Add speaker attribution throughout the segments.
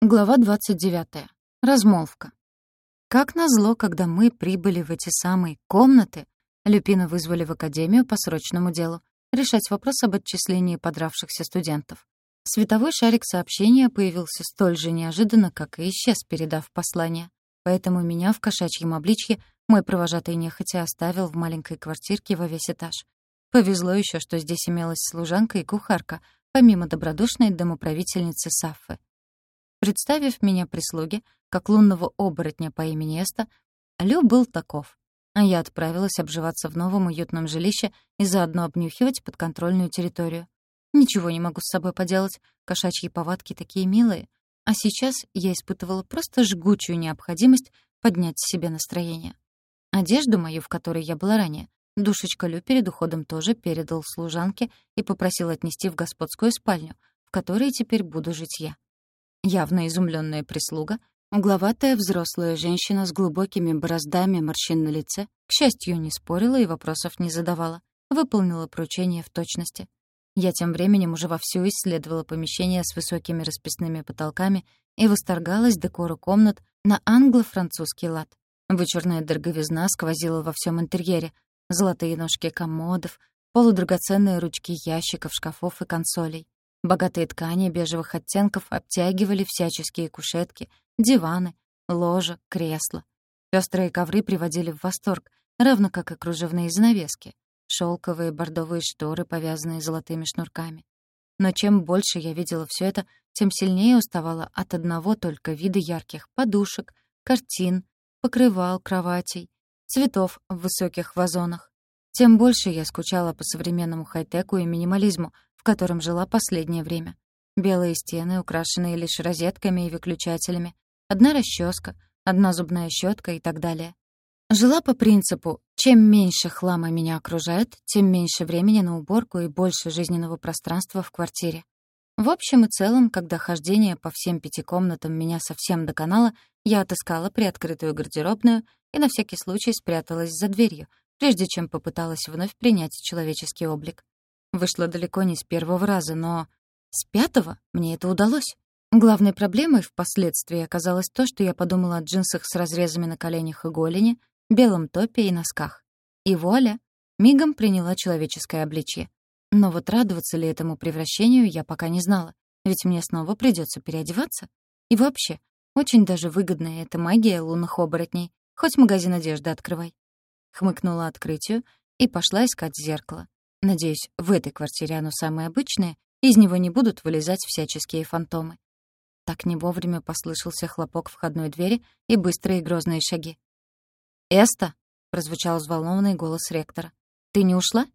Speaker 1: Глава 29. Размолвка. Как назло, когда мы прибыли в эти самые комнаты, Люпина вызвали в академию по срочному делу решать вопрос об отчислении подравшихся студентов. Световой шарик сообщения появился столь же неожиданно, как и исчез, передав послание. Поэтому меня в кошачьем обличье мой провожатый нехотя оставил в маленькой квартирке во весь этаж. Повезло еще, что здесь имелась служанка и кухарка, помимо добродушной домоправительницы Саффы. Представив меня прислуге, как лунного оборотня по имени Эста, Лю был таков. А я отправилась обживаться в новом уютном жилище и заодно обнюхивать подконтрольную территорию. Ничего не могу с собой поделать, кошачьи повадки такие милые. А сейчас я испытывала просто жгучую необходимость поднять себе настроение. Одежду мою, в которой я была ранее, душечка Лю перед уходом тоже передал служанке и попросил отнести в господскую спальню, в которой теперь буду жить я. Явно изумленная прислуга, угловатая взрослая женщина с глубокими бороздами морщин на лице, к счастью, не спорила и вопросов не задавала, выполнила поручение в точности. Я тем временем уже вовсю исследовала помещение с высокими расписными потолками и восторгалась декору комнат на англо-французский лад. Вычурная дороговизна сквозила во всем интерьере. Золотые ножки комодов, полудрагоценные ручки ящиков, шкафов и консолей. Богатые ткани бежевых оттенков обтягивали всяческие кушетки, диваны, ложа, кресла. Пёстрые ковры приводили в восторг, равно как и кружевные занавески, шелковые бордовые шторы, повязанные золотыми шнурками. Но чем больше я видела все это, тем сильнее уставала от одного только вида ярких подушек, картин, покрывал кроватей, цветов в высоких вазонах. Тем больше я скучала по современному хай-теку и минимализму, в котором жила последнее время. Белые стены, украшенные лишь розетками и выключателями, одна расческа, одна зубная щетка и так далее. Жила по принципу «чем меньше хлама меня окружает, тем меньше времени на уборку и больше жизненного пространства в квартире». В общем и целом, когда хождение по всем пяти комнатам меня совсем доконало, я отыскала приоткрытую гардеробную и на всякий случай спряталась за дверью, прежде чем попыталась вновь принять человеческий облик. Вышло далеко не с первого раза, но с пятого мне это удалось. Главной проблемой впоследствии оказалось то, что я подумала о джинсах с разрезами на коленях и голени, белом топе и носках. И вуаля, мигом приняла человеческое обличье. Но вот радоваться ли этому превращению я пока не знала, ведь мне снова придется переодеваться. И вообще, очень даже выгодная эта магия лунных оборотней, хоть магазин одежды открывай. Хмыкнула открытию и пошла искать зеркало. Надеюсь, в этой квартире оно самое обычное, из него не будут вылезать всяческие фантомы. Так не вовремя послышался хлопок входной двери и быстрые грозные шаги. «Эста!» — прозвучал взволнованный голос ректора. «Ты не ушла?»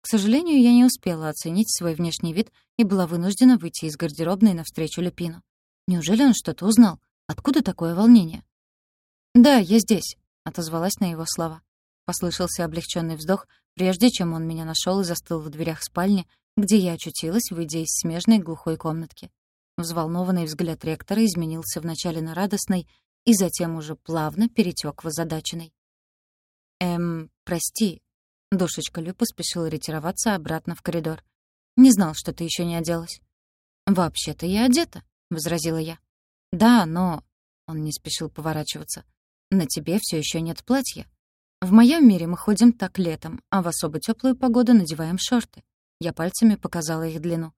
Speaker 1: К сожалению, я не успела оценить свой внешний вид и была вынуждена выйти из гардеробной навстречу Люпину. Неужели он что-то узнал? Откуда такое волнение? «Да, я здесь», — отозвалась на его слова. Послышался облегченный вздох, прежде чем он меня нашел и застыл в дверях спальни, где я очутилась, выйдя из смежной глухой комнатки. Взволнованный взгляд ректора изменился вначале на радостный и затем уже плавно перетек в озадаченный. «Эм, прости». Душечка Лю поспешила ретироваться обратно в коридор. «Не знал, что ты еще не оделась». «Вообще-то я одета», — возразила я. «Да, но...» — он не спешил поворачиваться. «На тебе все еще нет платья. В моем мире мы ходим так летом, а в особо теплую погоду надеваем шорты. Я пальцами показала их длину.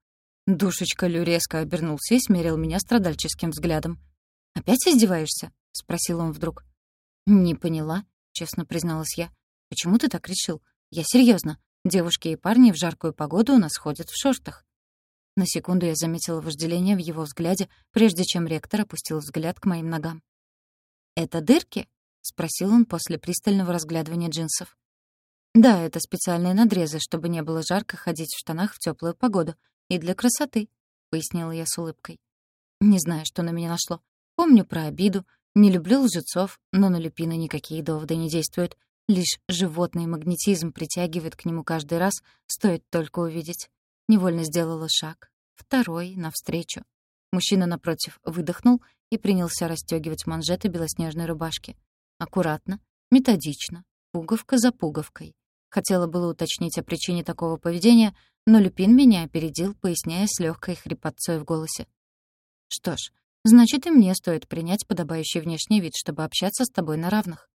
Speaker 1: Душечка Лю резко обернулся и смерил меня страдальческим взглядом. «Опять издеваешься?» — спросил он вдруг. «Не поняла», — честно призналась я. «Почему ты так решил? Я серьезно. Девушки и парни в жаркую погоду у нас ходят в шортах». На секунду я заметила вожделение в его взгляде, прежде чем ректор опустил взгляд к моим ногам. «Это дырки?» — спросил он после пристального разглядывания джинсов. «Да, это специальные надрезы, чтобы не было жарко ходить в штанах в теплую погоду. И для красоты», — пояснила я с улыбкой. Не знаю, что на меня нашло. Помню про обиду, не люблю лжецов, но на Люпина никакие доводы не действуют. Лишь животный магнетизм притягивает к нему каждый раз, стоит только увидеть. Невольно сделала шаг. Второй, навстречу. Мужчина напротив выдохнул и принялся расстегивать манжеты белоснежной рубашки. Аккуратно, методично, пуговка за пуговкой. Хотела было уточнить о причине такого поведения, но Люпин меня опередил, поясняя с легкой хрипотцой в голосе. Что ж, Значит, и мне стоит принять подобающий внешний вид, чтобы общаться с тобой на равных.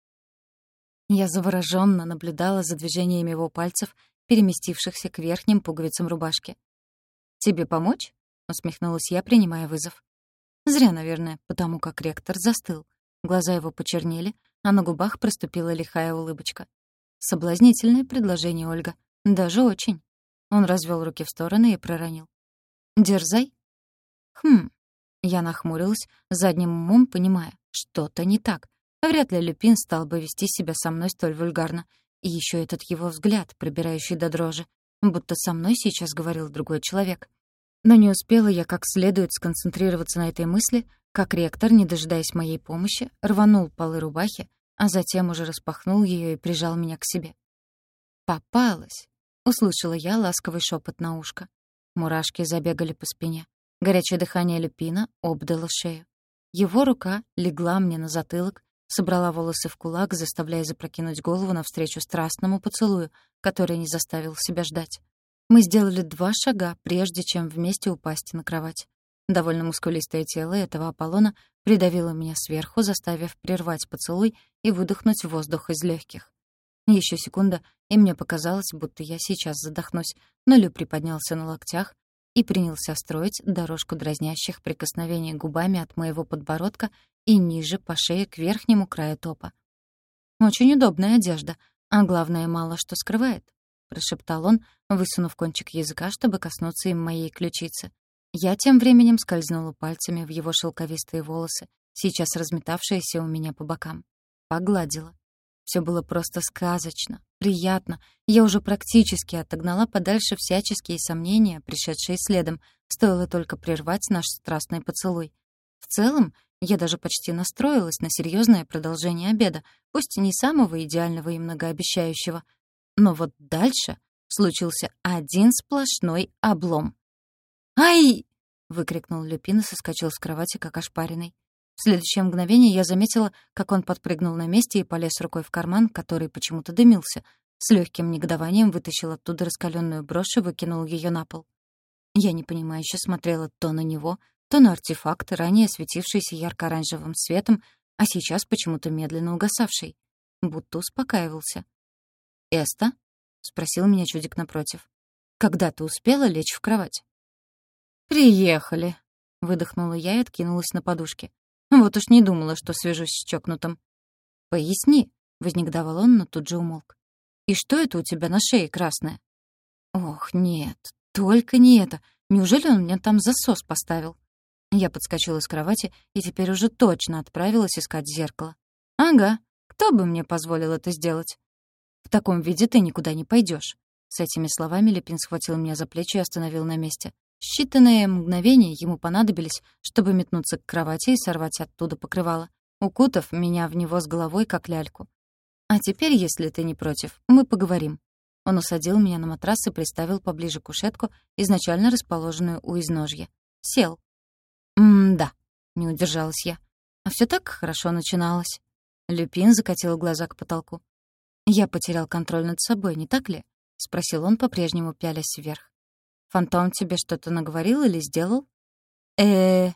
Speaker 1: Я завороженно наблюдала за движениями его пальцев, переместившихся к верхним пуговицам рубашки. «Тебе помочь?» — усмехнулась я, принимая вызов. Зря, наверное, потому как ректор застыл. Глаза его почернели, а на губах проступила лихая улыбочка. Соблазнительное предложение, Ольга. Даже очень. Он развел руки в стороны и проронил. «Дерзай». «Хм». Я нахмурилась, задним умом понимая, что-то не так. Вряд ли Люпин стал бы вести себя со мной столь вульгарно. И еще этот его взгляд, пробирающий до дрожи, будто со мной сейчас говорил другой человек. Но не успела я как следует сконцентрироваться на этой мысли, как ректор, не дожидаясь моей помощи, рванул полы рубахи, а затем уже распахнул ее и прижал меня к себе. «Попалась!» — услышала я ласковый шепот на ушко. Мурашки забегали по спине. Горячее дыхание люпина обдало шею. Его рука легла мне на затылок, собрала волосы в кулак, заставляя запрокинуть голову навстречу страстному поцелую, который не заставил себя ждать. Мы сделали два шага, прежде чем вместе упасть на кровать. Довольно мускулистое тело этого Аполлона придавило меня сверху, заставив прервать поцелуй и выдохнуть воздух из легких. Еще секунда, и мне показалось, будто я сейчас задохнусь, но Лю приподнялся на локтях и принялся строить дорожку дразнящих прикосновений губами от моего подбородка и ниже по шее к верхнему краю топа. Очень удобная одежда, а главное, мало что скрывает. — прошептал он, высунув кончик языка, чтобы коснуться им моей ключицы. Я тем временем скользнула пальцами в его шелковистые волосы, сейчас разметавшиеся у меня по бокам. Погладила. Все было просто сказочно, приятно. Я уже практически отогнала подальше всяческие сомнения, пришедшие следом, стоило только прервать наш страстный поцелуй. В целом, я даже почти настроилась на серьезное продолжение обеда, пусть не самого идеального и многообещающего — но вот дальше случился один сплошной облом. «Ай!» — выкрикнул Люпин и соскочил с кровати, как ошпаренный. В следующее мгновение я заметила, как он подпрыгнул на месте и полез рукой в карман, который почему-то дымился. С легким негодованием вытащил оттуда раскаленную брошь и выкинул ее на пол. Я непонимающе смотрела то на него, то на артефакт, ранее светившийся ярко-оранжевым светом, а сейчас почему-то медленно угасавший. Будто успокаивался. «Эста?» — спросил меня чудик напротив. «Когда ты успела лечь в кровать?» «Приехали», — выдохнула я и откинулась на подушке. Вот уж не думала, что свяжусь с чокнутым. «Поясни», — вознегодовал он, но тут же умолк. «И что это у тебя на шее красное?» «Ох, нет, только не это. Неужели он мне там засос поставил?» Я подскочила с кровати и теперь уже точно отправилась искать зеркало. «Ага, кто бы мне позволил это сделать?» В таком виде ты никуда не пойдешь. С этими словами Лепин схватил меня за плечи и остановил на месте. Считанные мгновения ему понадобились, чтобы метнуться к кровати и сорвать оттуда покрывало, укутав меня в него с головой, как ляльку. «А теперь, если ты не против, мы поговорим». Он усадил меня на матрас и приставил поближе кушетку, изначально расположенную у изножья. Сел. «М-да», — не удержалась я. А все так хорошо начиналось. Люпин закатил глаза к потолку. «Я потерял контроль над собой, не так ли?» — спросил он, по-прежнему пялясь вверх. «Фантом тебе что-то наговорил или сделал?» э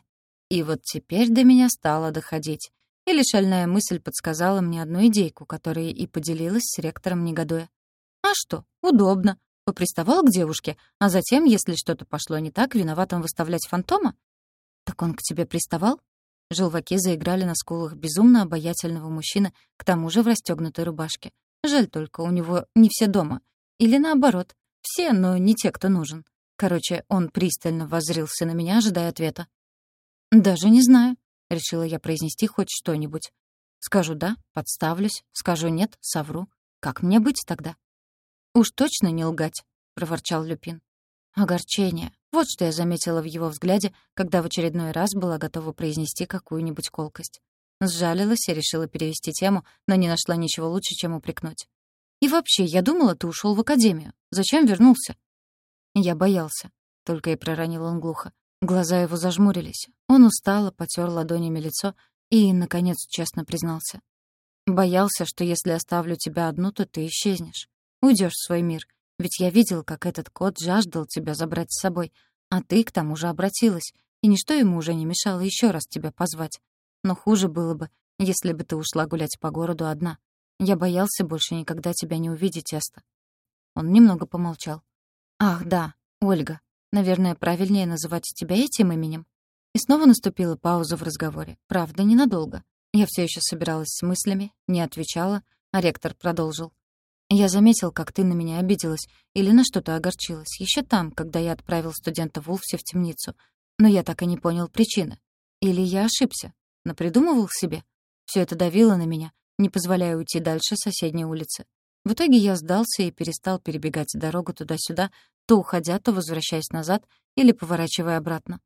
Speaker 1: И вот теперь до меня стало доходить. Или шальная мысль подсказала мне одну идейку, которая и поделилась с ректором негодуя. «А что, удобно. Поприставал к девушке, а затем, если что-то пошло не так, виноватым выставлять фантома? Так он к тебе приставал?» Желваки заиграли на скулах безумно обаятельного мужчины, к тому же в расстёгнутой рубашке. Жаль только, у него не все дома. Или наоборот, все, но не те, кто нужен. Короче, он пристально воззрился на меня, ожидая ответа. «Даже не знаю», — решила я произнести хоть что-нибудь. Скажу «да», подставлюсь, скажу «нет», совру. Как мне быть тогда? «Уж точно не лгать», — проворчал Люпин. Огорчение. Вот что я заметила в его взгляде, когда в очередной раз была готова произнести какую-нибудь колкость. Сжалилась и решила перевести тему, но не нашла ничего лучше, чем упрекнуть. «И вообще, я думала, ты ушел в академию. Зачем вернулся?» Я боялся. Только и проронил он глухо. Глаза его зажмурились. Он устало потер ладонями лицо и, наконец, честно признался. «Боялся, что если оставлю тебя одну, то ты исчезнешь. Уйдешь в свой мир. Ведь я видел, как этот кот жаждал тебя забрать с собой, а ты к тому же обратилась. и ничто ему уже не мешало еще раз тебя позвать. Но хуже было бы, если бы ты ушла гулять по городу одна. Я боялся больше никогда тебя не увидеть, Эста». Он немного помолчал. «Ах, да, Ольга. Наверное, правильнее называть тебя этим именем». И снова наступила пауза в разговоре. Правда, ненадолго. Я все еще собиралась с мыслями, не отвечала, а ректор продолжил. «Я заметил, как ты на меня обиделась или на что-то огорчилась. Еще там, когда я отправил студента Вулфси в темницу. Но я так и не понял причины. Или я ошибся, напридумывал себе. Все это давило на меня, не позволяя уйти дальше соседней улицы. В итоге я сдался и перестал перебегать дорогу туда-сюда, то уходя, то возвращаясь назад или поворачивая обратно.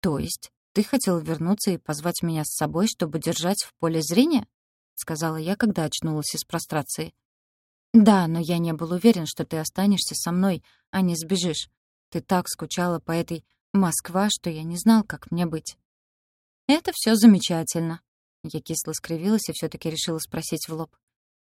Speaker 1: То есть ты хотел вернуться и позвать меня с собой, чтобы держать в поле зрения? — сказала я, когда очнулась из прострации. «Да, но я не был уверен, что ты останешься со мной, а не сбежишь. Ты так скучала по этой Москва, что я не знал, как мне быть». «Это все замечательно». Я кисло скривилась и все таки решила спросить в лоб.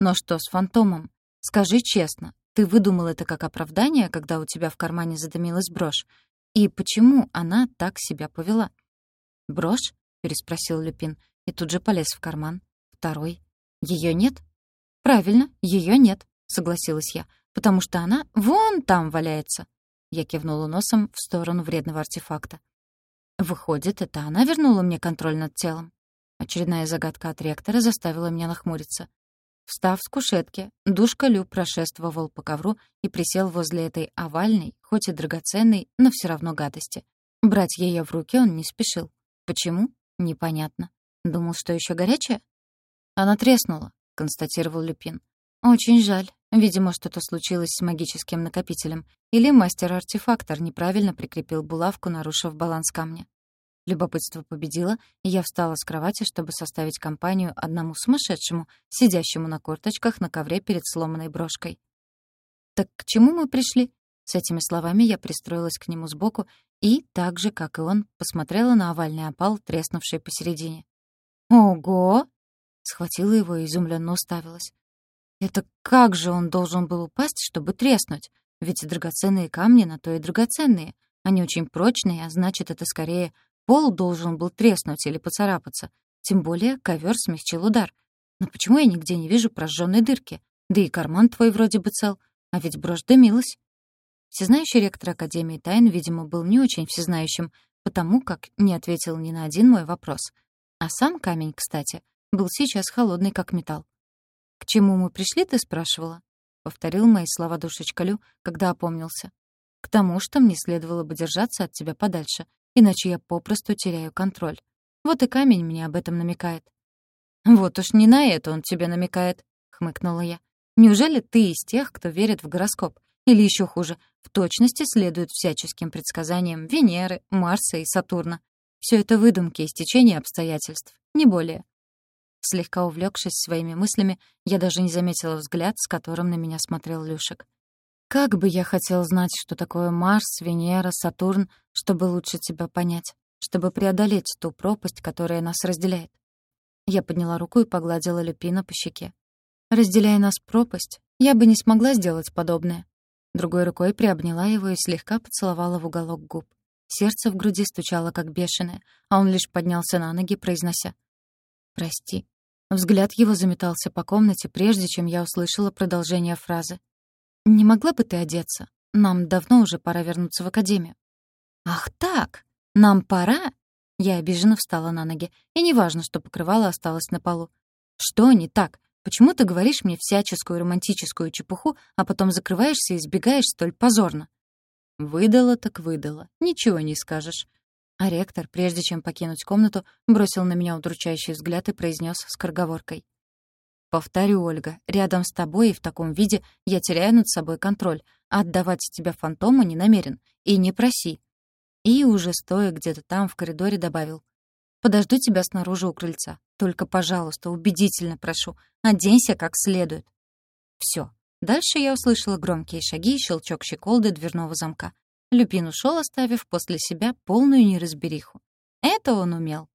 Speaker 1: «Но что с фантомом? Скажи честно, ты выдумал это как оправдание, когда у тебя в кармане задымилась брошь? И почему она так себя повела?» «Брошь?» — переспросил Люпин и тут же полез в карман. Второй. Ее нет? Правильно, ее нет, согласилась я, потому что она вон там валяется. Я кивнула носом в сторону вредного артефакта. Выходит, это она вернула мне контроль над телом. Очередная загадка от ректора заставила меня нахмуриться. Встав с кушетки, душка Лю прошествовал по ковру и присел возле этой овальной, хоть и драгоценной, но все равно гадости. Брать ее в руки он не спешил. Почему? Непонятно. Думал, что еще горячая? «Она треснула», — констатировал Люпин. «Очень жаль. Видимо, что-то случилось с магическим накопителем. Или мастер-артефактор неправильно прикрепил булавку, нарушив баланс камня». Любопытство победило, и я встала с кровати, чтобы составить компанию одному сумасшедшему, сидящему на корточках на ковре перед сломанной брошкой. «Так к чему мы пришли?» С этими словами я пристроилась к нему сбоку и, так же, как и он, посмотрела на овальный опал, треснувший посередине. «Ого!» Схватила его и изумленно уставилась. Это как же он должен был упасть, чтобы треснуть? Ведь драгоценные камни на то и драгоценные. Они очень прочные, а значит, это скорее пол должен был треснуть или поцарапаться. Тем более ковер смягчил удар. Но почему я нигде не вижу прожженной дырки? Да и карман твой вроде бы цел. А ведь брошь дымилась. Всезнающий ректор Академии тайн, видимо, был не очень всезнающим, потому как не ответил ни на один мой вопрос. А сам камень, кстати, был сейчас холодный, как металл. «К чему мы пришли, ты спрашивала?» — повторил мои слова душечка Лю, когда опомнился. «К тому, что мне следовало бы держаться от тебя подальше, иначе я попросту теряю контроль. Вот и камень мне об этом намекает». «Вот уж не на это он тебе намекает», — хмыкнула я. «Неужели ты из тех, кто верит в гороскоп? Или еще хуже, в точности следует всяческим предсказаниям Венеры, Марса и Сатурна? Все это выдумки и стечение обстоятельств, не более. Слегка увлекшись своими мыслями, я даже не заметила взгляд, с которым на меня смотрел Люшек. «Как бы я хотел знать, что такое Марс, Венера, Сатурн, чтобы лучше тебя понять, чтобы преодолеть ту пропасть, которая нас разделяет». Я подняла руку и погладила Люпина по щеке. «Разделяя нас пропасть, я бы не смогла сделать подобное». Другой рукой приобняла его и слегка поцеловала в уголок губ. Сердце в груди стучало, как бешеное, а он лишь поднялся на ноги, произнося «Прости». Взгляд его заметался по комнате, прежде чем я услышала продолжение фразы. «Не могла бы ты одеться? Нам давно уже пора вернуться в академию». «Ах так! Нам пора?» Я обиженно встала на ноги, и неважно, что покрывало осталось на полу. «Что не так? Почему ты говоришь мне всяческую романтическую чепуху, а потом закрываешься и избегаешь столь позорно?» «Выдала так выдала. Ничего не скажешь. А ректор, прежде чем покинуть комнату, бросил на меня удручающий взгляд и произнес скороговоркой. «Повторю, Ольга, рядом с тобой и в таком виде я теряю над собой контроль, а отдавать тебя фантому не намерен. И не проси». И уже стоя где-то там в коридоре добавил. «Подожду тебя снаружи у крыльца. Только, пожалуйста, убедительно прошу, оденься как следует». Все. Дальше я услышала громкие шаги и щелчок щеколды дверного замка. Люпин ушел, оставив после себя полную неразбериху. Это он умел.